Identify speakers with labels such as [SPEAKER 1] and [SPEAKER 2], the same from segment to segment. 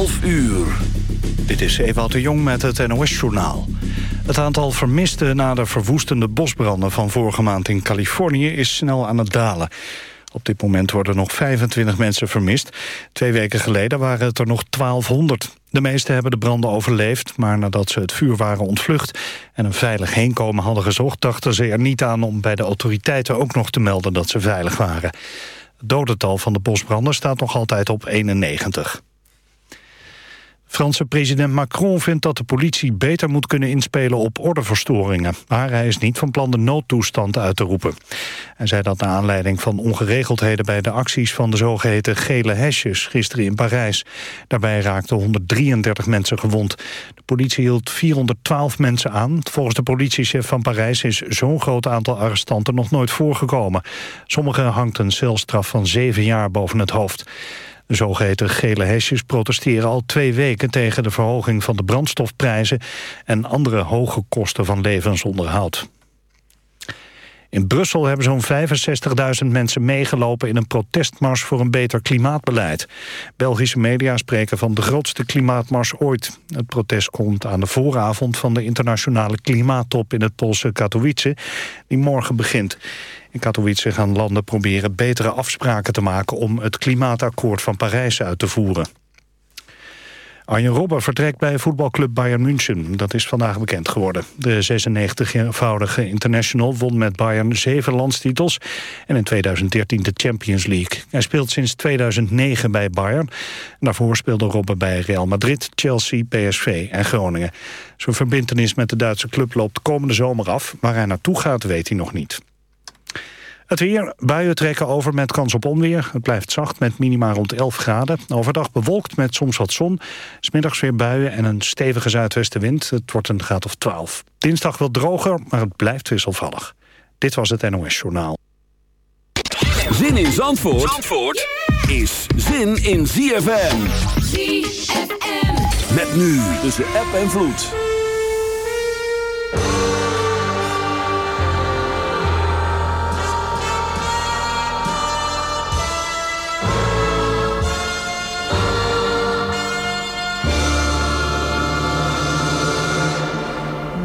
[SPEAKER 1] 11 uur. Dit is Ewout de Jong met het NOS-journaal. Het aantal vermisten na de verwoestende bosbranden van vorige maand in Californië is snel aan het dalen. Op dit moment worden nog 25 mensen vermist. Twee weken geleden waren het er nog 1200. De meesten hebben de branden overleefd, maar nadat ze het vuur waren ontvlucht... en een veilig heenkomen hadden gezocht... dachten ze er niet aan om bij de autoriteiten ook nog te melden dat ze veilig waren. Het dodental van de bosbranden staat nog altijd op 91. Franse president Macron vindt dat de politie beter moet kunnen inspelen op ordeverstoringen. Maar hij is niet van plan de noodtoestand uit te roepen. Hij zei dat naar aanleiding van ongeregeldheden bij de acties van de zogeheten gele hesjes gisteren in Parijs. Daarbij raakten 133 mensen gewond. De politie hield 412 mensen aan. Volgens de politiechef van Parijs is zo'n groot aantal arrestanten nog nooit voorgekomen. Sommigen hangt een celstraf van zeven jaar boven het hoofd. De zogeheten gele hesjes protesteren al twee weken tegen de verhoging van de brandstofprijzen en andere hoge kosten van levensonderhoud. In Brussel hebben zo'n 65.000 mensen meegelopen in een protestmars voor een beter klimaatbeleid. Belgische media spreken van de grootste klimaatmars ooit. Het protest komt aan de vooravond van de internationale klimaattop in het Poolse Katowice, die morgen begint. In Katowice gaan landen proberen betere afspraken te maken... om het klimaatakkoord van Parijs uit te voeren. Arjen Robben vertrekt bij voetbalclub Bayern München. Dat is vandaag bekend geworden. De 96-voudige international won met Bayern zeven landstitels... en in 2013 de Champions League. Hij speelt sinds 2009 bij Bayern. Daarvoor speelde Robben bij Real Madrid, Chelsea, PSV en Groningen. Zijn verbintenis met de Duitse club loopt komende zomer af. Waar hij naartoe gaat, weet hij nog niet. Het weer, buien trekken over met kans op onweer. Het blijft zacht met minima rond 11 graden. Overdag bewolkt met soms wat zon. Smiddags weer buien en een stevige zuidwestenwind. Het wordt een graad of 12. Dinsdag wel droger, maar het blijft wisselvallig. Dit was het NOS Journaal.
[SPEAKER 2] Zin in Zandvoort, Zandvoort is zin in ZFM. ZFM. Met nu tussen app en vloed.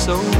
[SPEAKER 3] so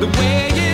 [SPEAKER 4] The way it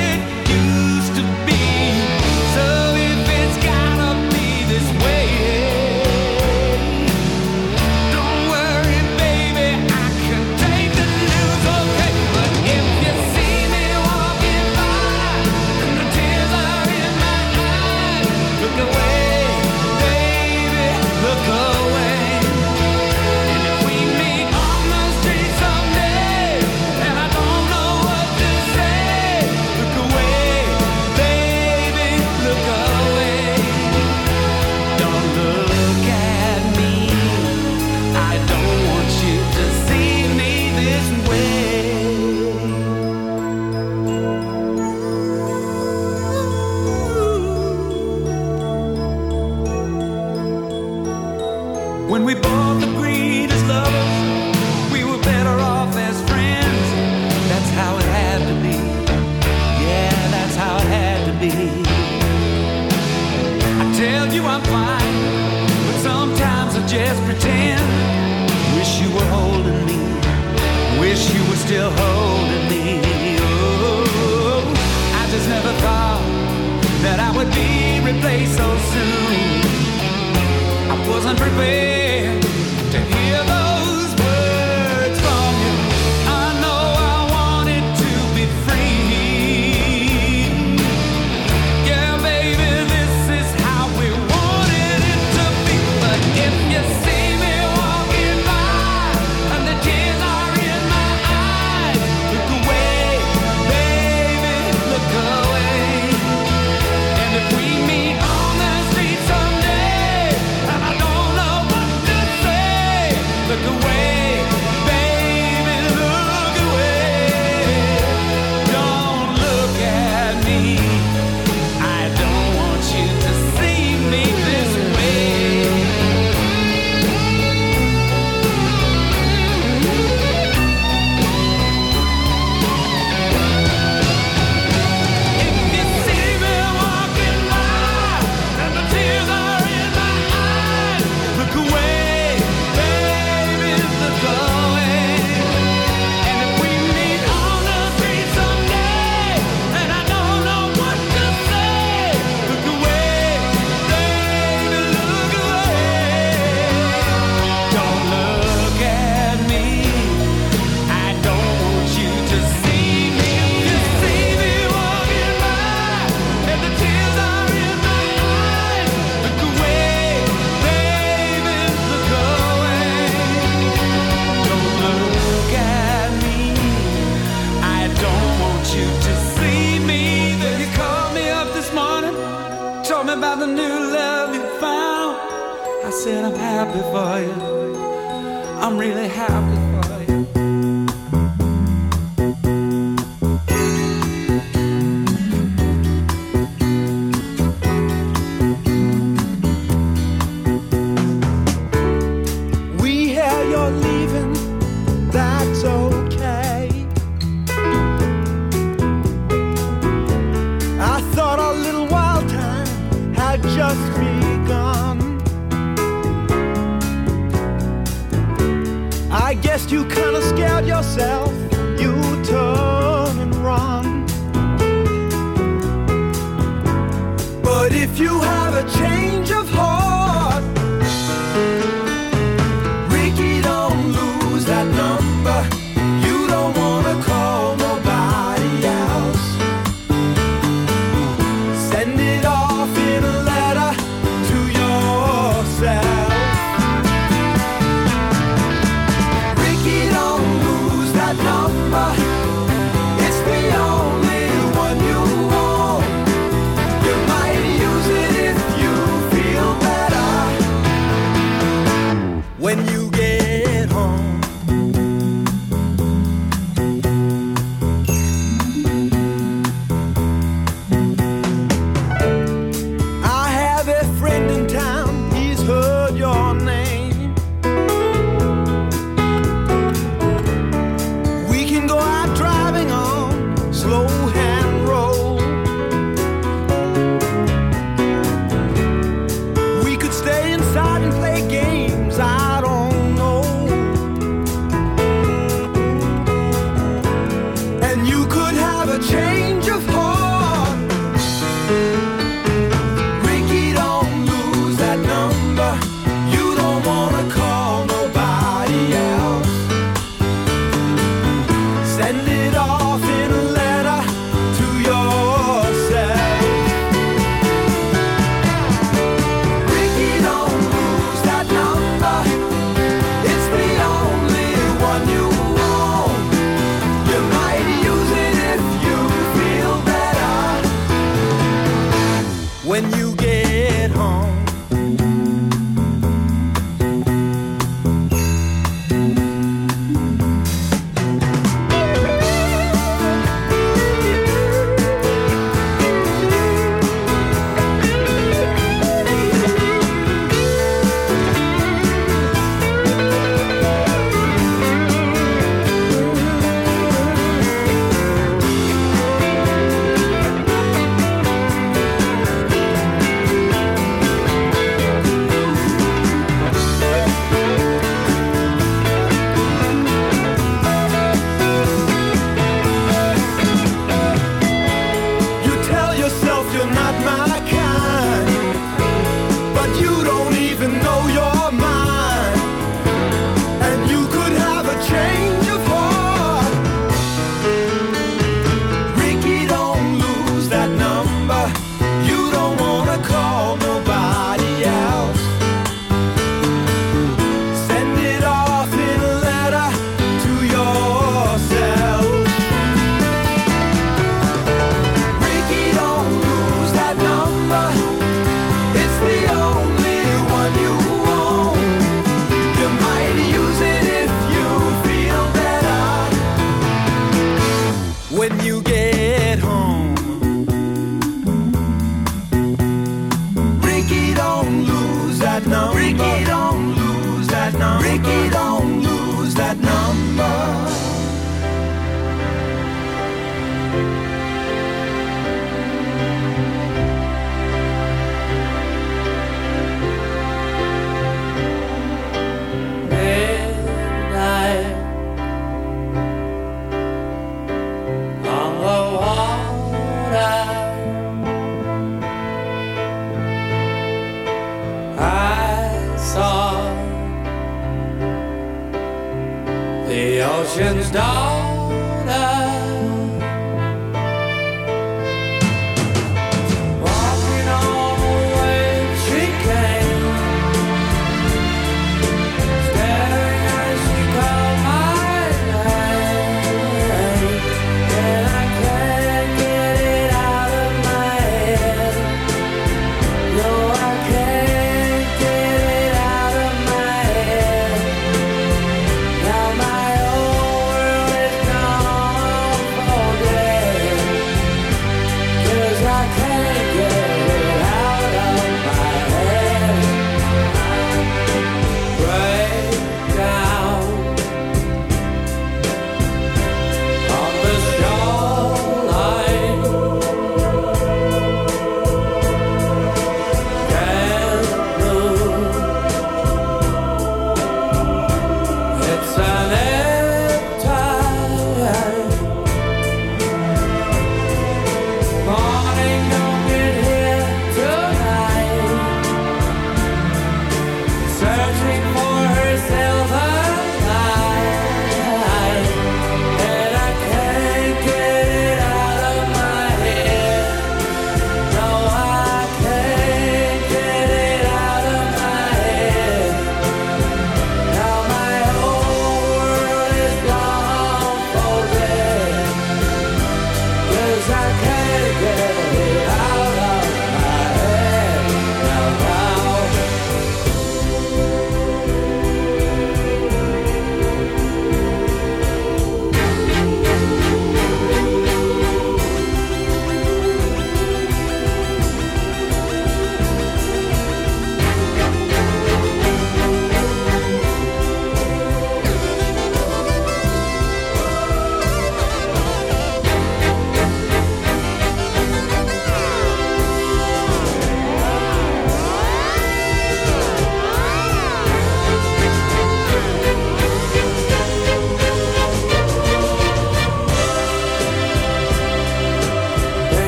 [SPEAKER 5] ocean's down.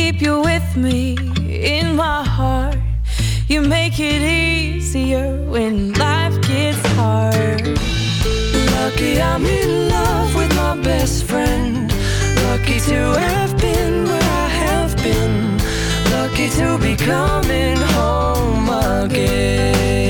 [SPEAKER 6] keep you with me in my heart. You make it easier when life gets hard. Lucky I'm in love with my best friend. Lucky to have been where I have been. Lucky to be coming home again.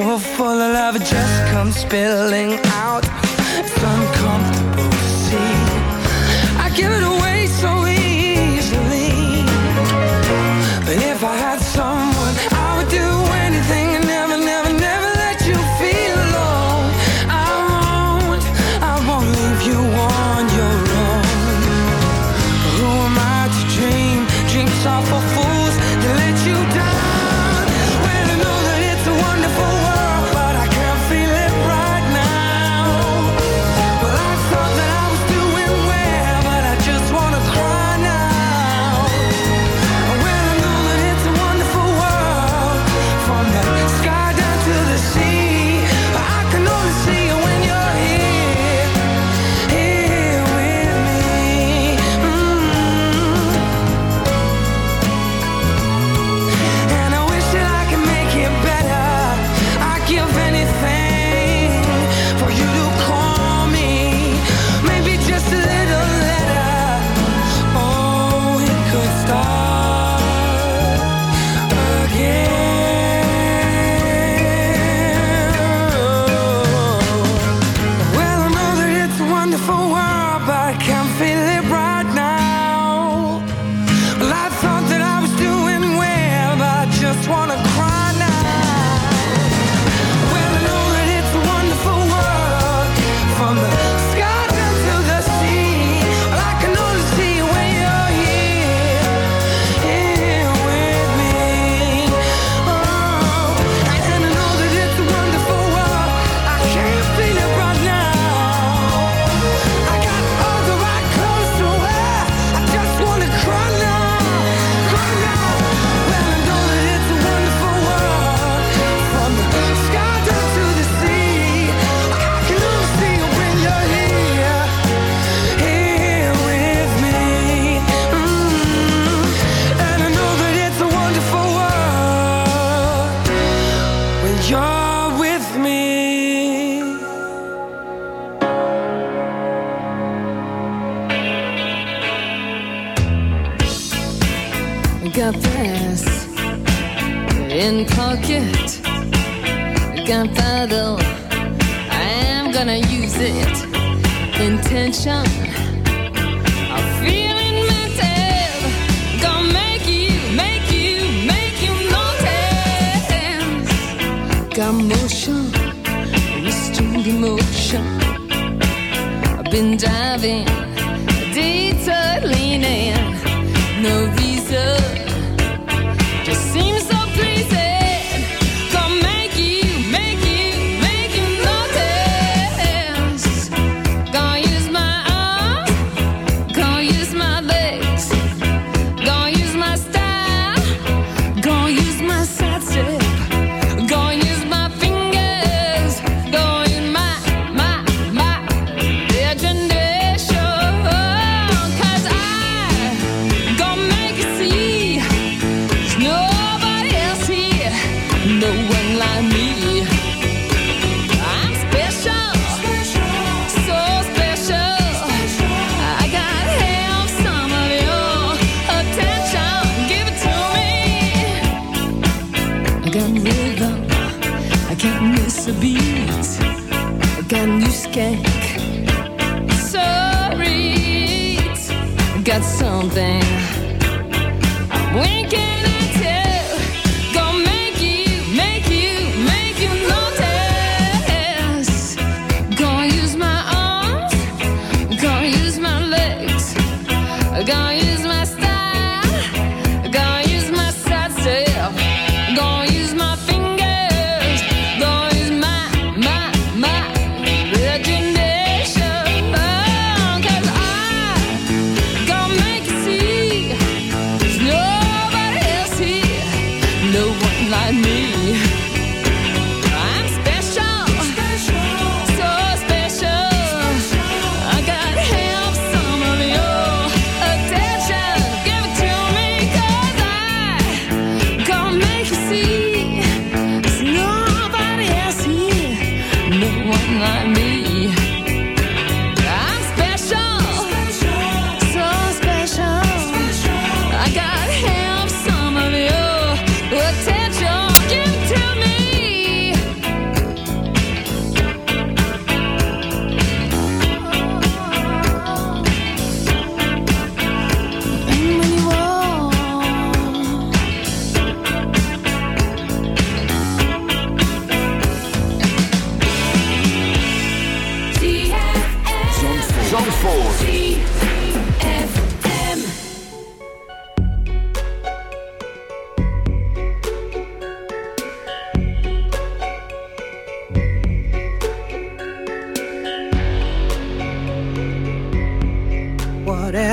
[SPEAKER 6] So
[SPEAKER 5] full of love, it just comes spilling